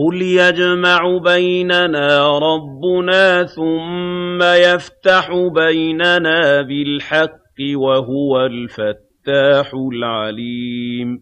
قُلْ يَجْمَعُ بَيْنَنَا رَبُّنَا ثُمَّ يَفْتَحُ بَيْنَنَا بِالْحَقِّ ۚ وَهُوَ الْفَتَّاحُ الْعَلِيمُ